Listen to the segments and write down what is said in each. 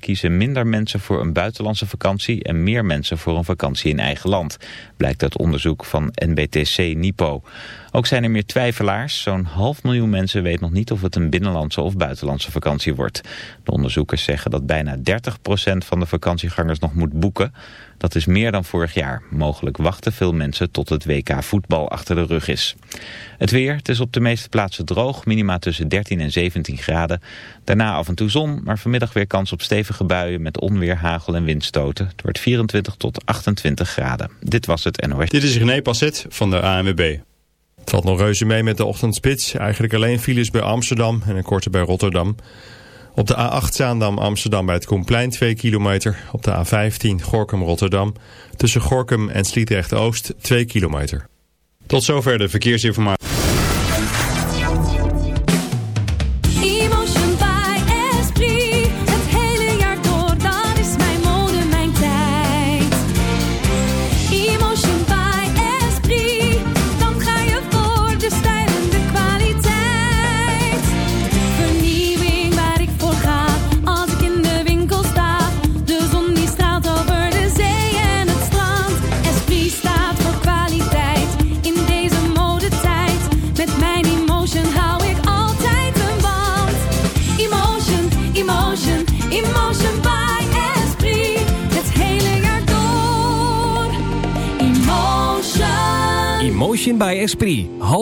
kiezen minder mensen voor een buitenlandse vakantie en meer mensen voor een vakantie in eigen land, blijkt uit onderzoek van NBTC Nipo. Ook zijn er meer twijfelaars. Zo'n half miljoen mensen weet nog niet of het een binnenlandse of buitenlandse vakantie wordt. De onderzoekers zeggen dat bijna 30% van de vakantiegangers nog moet boeken. Dat is meer dan vorig jaar. Mogelijk wachten veel mensen tot het WK voetbal achter de rug is. Het weer, het is op de meeste plaatsen droog, minima tussen 13 en 17 graden. Daarna af en toe zon, maar vanmiddag weer kans op stevige buien met onweer, hagel en windstoten. Het wordt 24 tot 28 graden. Dit was het NOS. Dit is René Passet van de ANWB. Het valt nog reuze mee met de ochtendspits. Eigenlijk alleen files bij Amsterdam en een korte bij Rotterdam. Op de A8 Zaandam Amsterdam bij het Koenplein 2 kilometer. Op de A15 Gorkum Rotterdam. Tussen Gorkum en Sliedrecht Oost 2 kilometer. Tot zover de verkeersinformatie.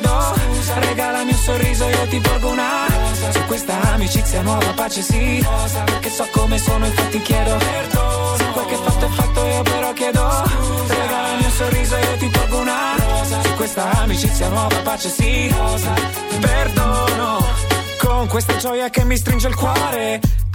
Chiedo regalami un sorriso io ti porgo una. Su questa amicizia nuova pace sì. Perché so come sono infatti chiedo Perdono Se quel che fatto è fatto io però chiedo regalami un sorriso io ti porgo una. Su questa amicizia nuova pace sì. Perdono Con questa gioia che mi stringe il cuore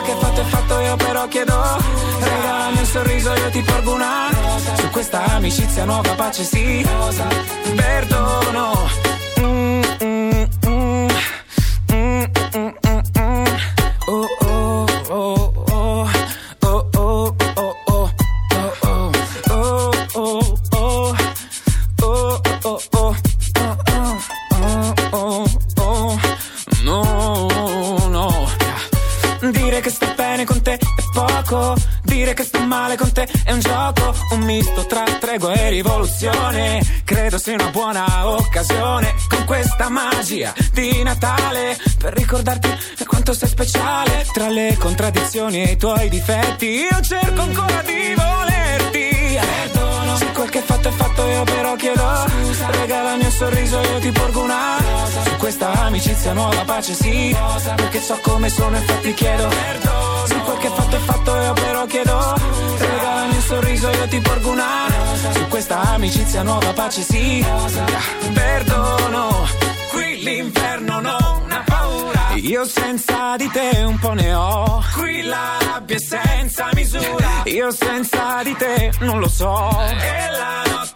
quel che fatto è fatto io però chiedo Regalami un sorriso io ti porgo una Rosa. Su questa amicizia nuova pace sì Rosa. Perdono mie contraddizioni e i tuoi difetti. Io cerco ancora di volerti. Perdono. Se quel che fatto è fatto, io però chiedo. Scusa. il mio sorriso, io ti porgo una. Rosa. Su questa amicizia nuova pace sì. Rosa. Perché so come sono, infatti chiedo. Perdono. Se quel che fatto è fatto, io però chiedo. Scusa. il mio sorriso, io ti porgo una. Rosa. Su questa amicizia nuova pace sì. Rosa. Perdono. Qui l'inferno no io senza di te un po' ne ho. Qui la rabbia senza misura. Io senza di te non lo so. E la notte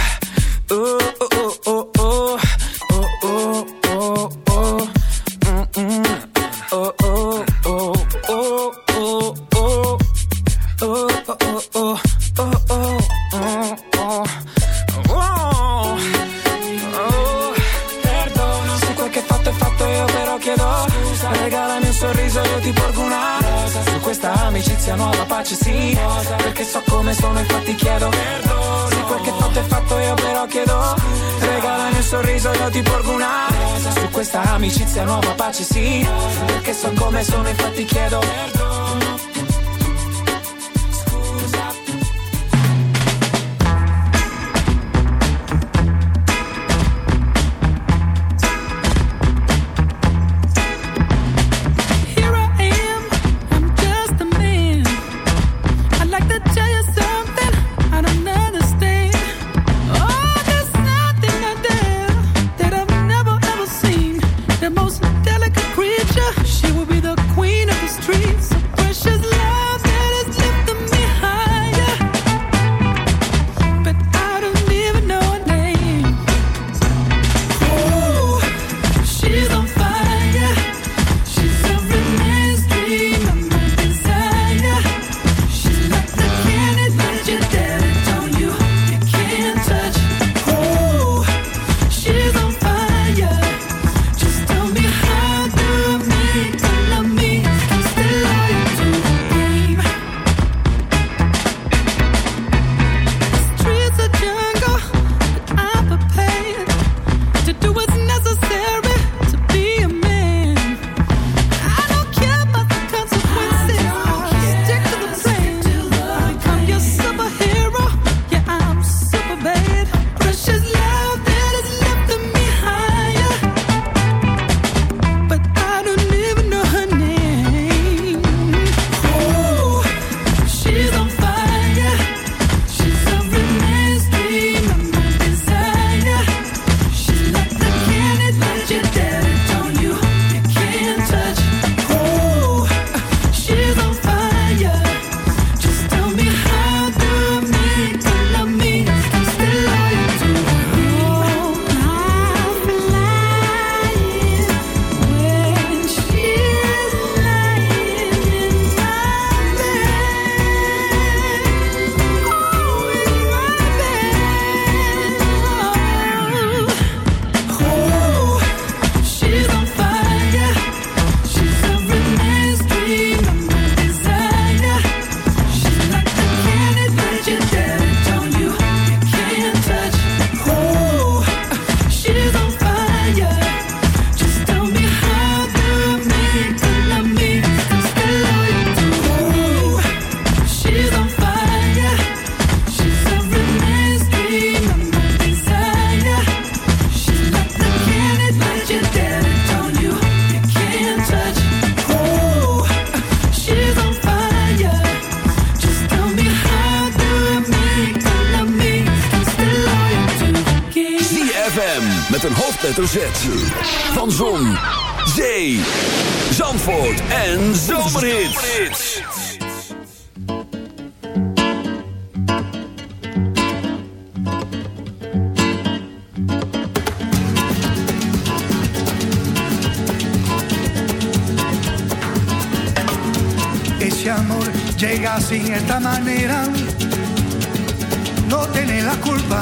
Ooh. ZFM met een hoofdletter Z. Van Zon, Zee, Zandvoort en Zomerhits. Ese amor llega sin esta manera, no tiene la culpa.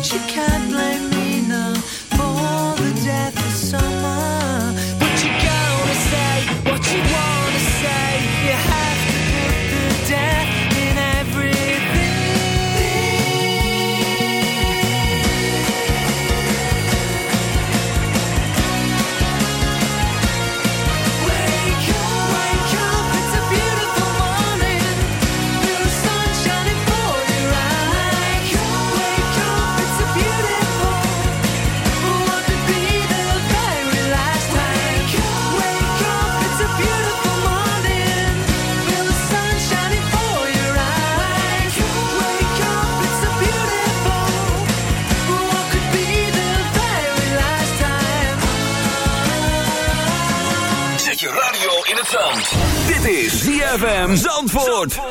But you can't blame ZFM Zandvoort.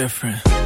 Different.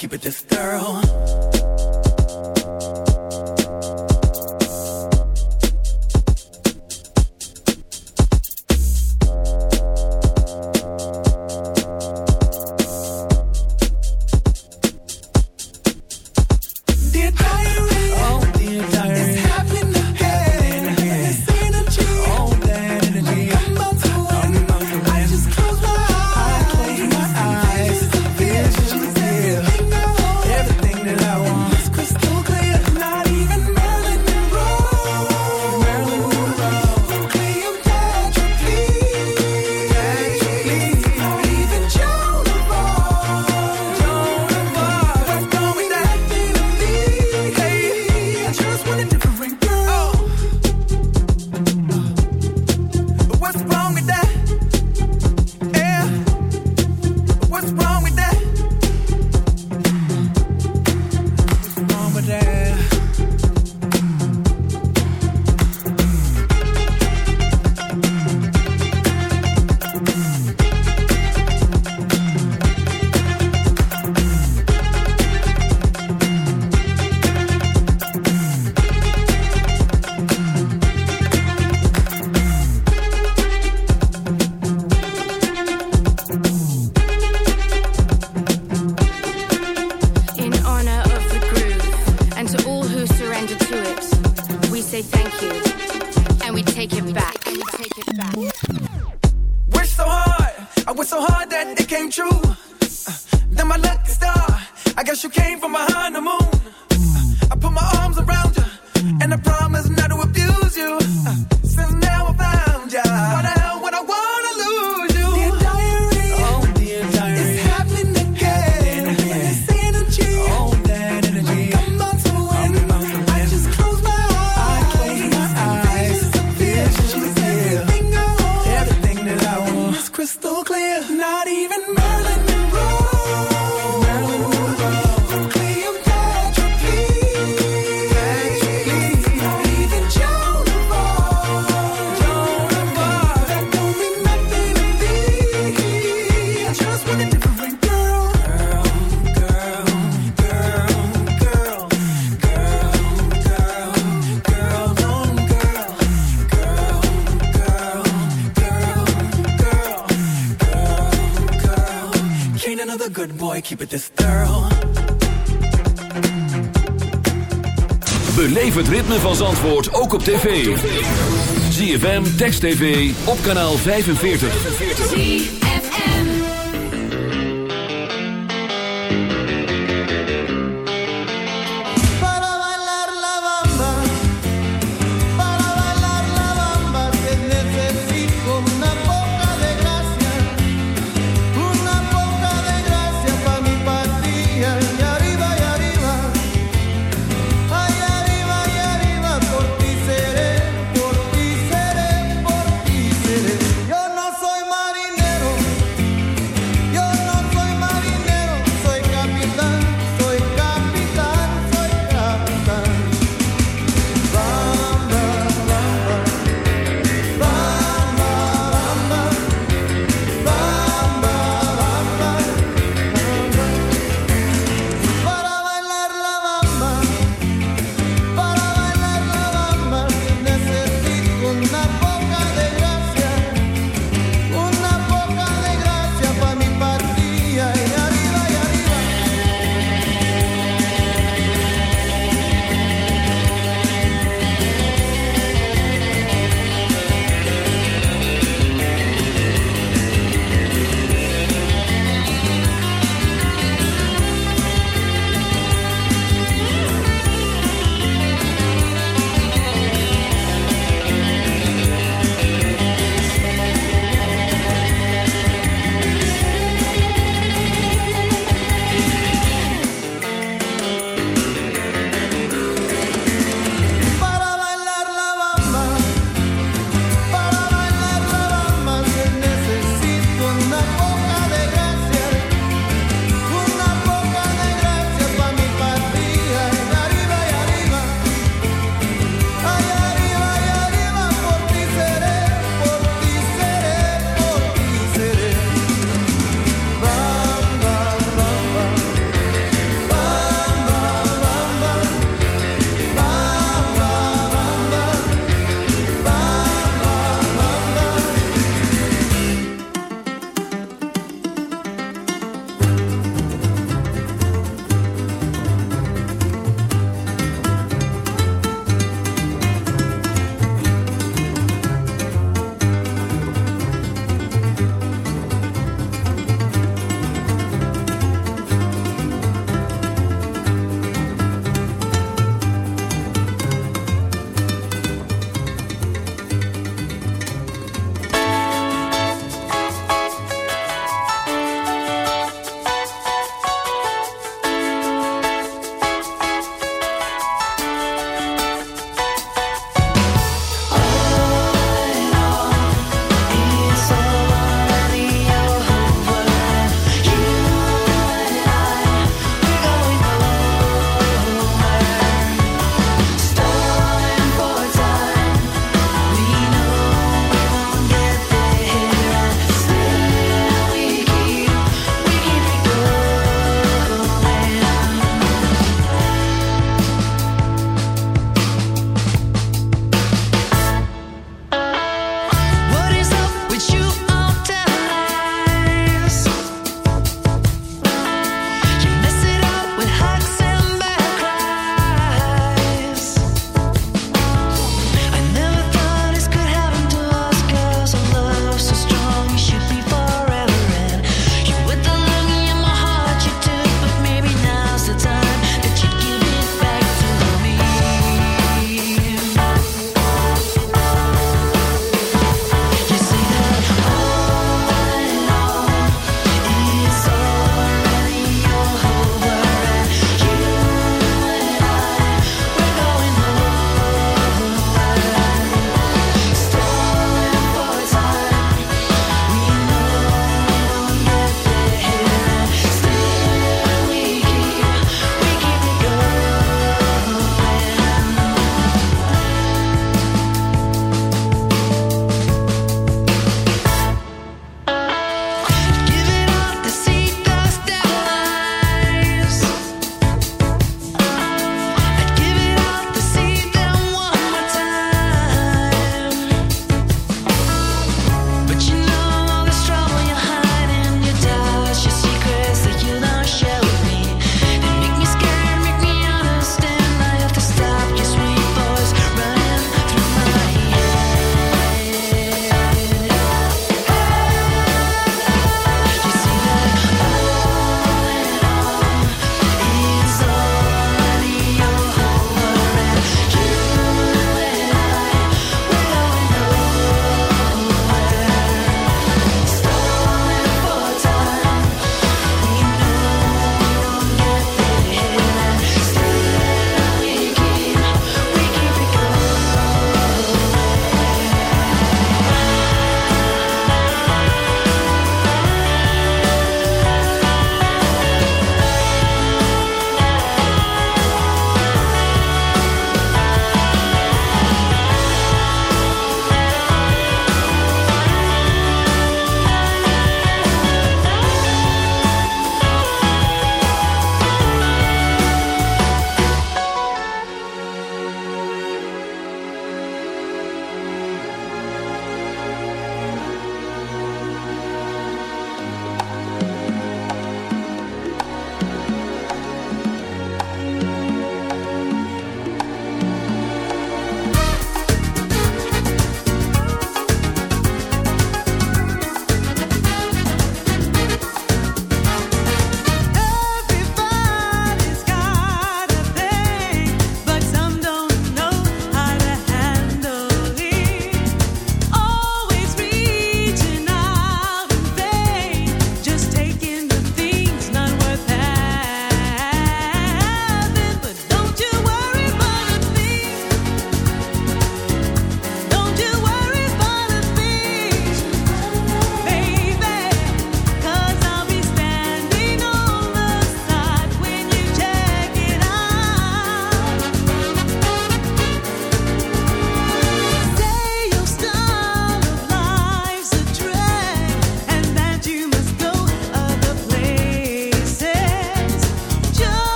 Keep it this keep it this thorough. Beleef het ritme van Zandvoort ook op tv. ZFM, Text TV, op kanaal 45.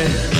게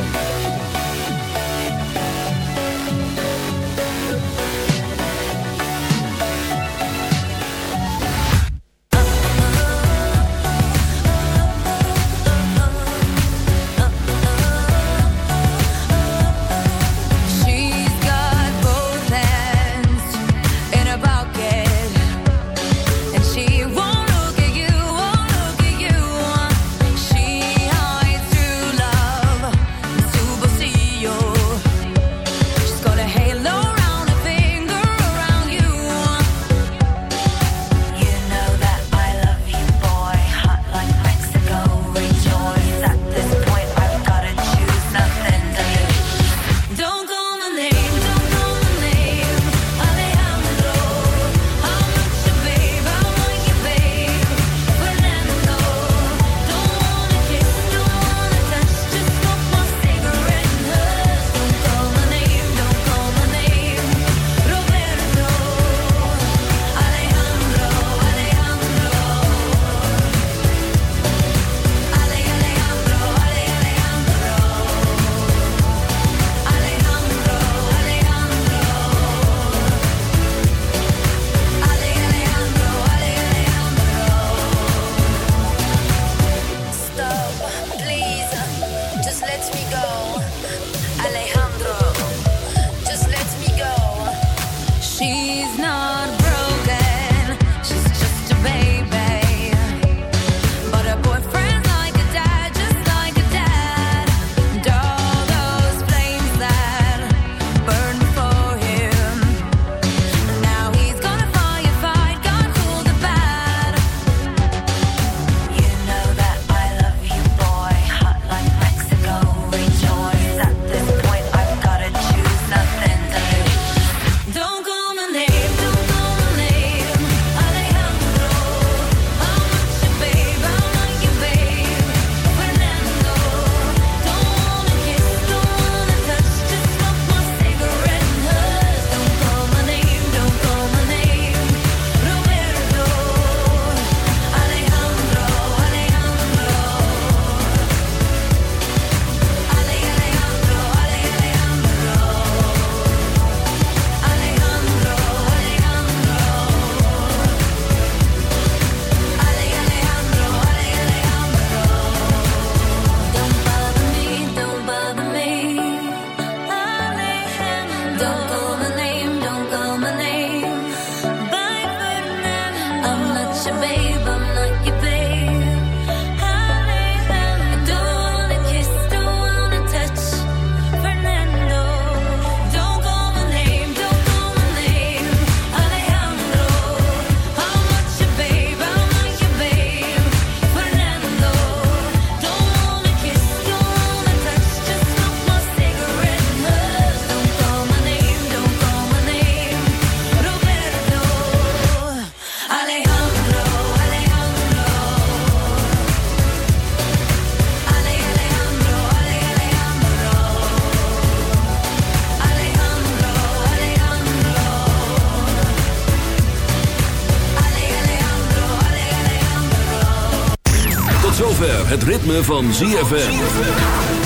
Het ritme van ZFM.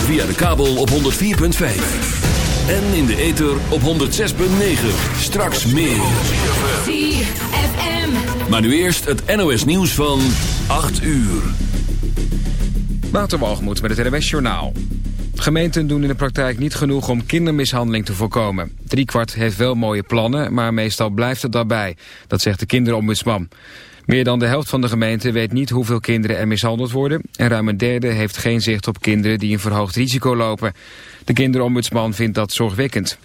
Via de kabel op 104.5. En in de ether op 106.9. Straks meer. ZFM. Maar nu eerst het NOS nieuws van 8 uur. Waterwalgemoed met het NWS Journaal. Gemeenten doen in de praktijk niet genoeg om kindermishandeling te voorkomen. Driekwart heeft wel mooie plannen, maar meestal blijft het daarbij. Dat zegt de kinderombudsman. Meer dan de helft van de gemeenten weet niet hoeveel kinderen er mishandeld worden... en ruim een derde heeft geen zicht op kinderen die een verhoogd risico lopen. De kinderombudsman vindt dat zorgwekkend.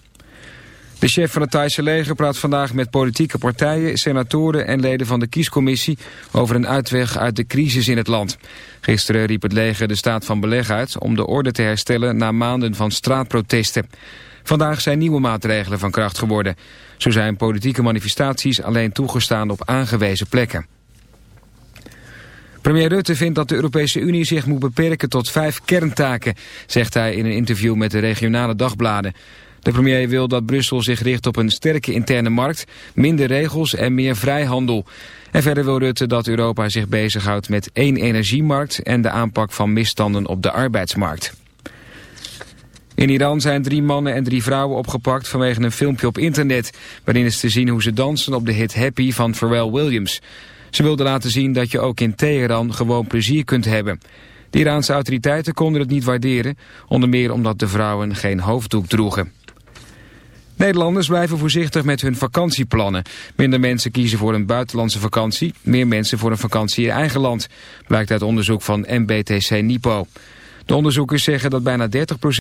De chef van het Thaise leger praat vandaag met politieke partijen, senatoren en leden van de kiescommissie over een uitweg uit de crisis in het land. Gisteren riep het leger de staat van beleg uit om de orde te herstellen na maanden van straatprotesten. Vandaag zijn nieuwe maatregelen van kracht geworden. Zo zijn politieke manifestaties alleen toegestaan op aangewezen plekken. Premier Rutte vindt dat de Europese Unie zich moet beperken tot vijf kerntaken, zegt hij in een interview met de regionale dagbladen. De premier wil dat Brussel zich richt op een sterke interne markt, minder regels en meer vrijhandel. En verder wil Rutte dat Europa zich bezighoudt met één energiemarkt en de aanpak van misstanden op de arbeidsmarkt. In Iran zijn drie mannen en drie vrouwen opgepakt vanwege een filmpje op internet... waarin is te zien hoe ze dansen op de hit Happy van Pharrell Williams. Ze wilden laten zien dat je ook in Teheran gewoon plezier kunt hebben. De Iraanse autoriteiten konden het niet waarderen, onder meer omdat de vrouwen geen hoofddoek droegen. Nederlanders blijven voorzichtig met hun vakantieplannen. Minder mensen kiezen voor een buitenlandse vakantie, meer mensen voor een vakantie in eigen land, blijkt uit onderzoek van MBTC Nipo. De onderzoekers zeggen dat bijna 30%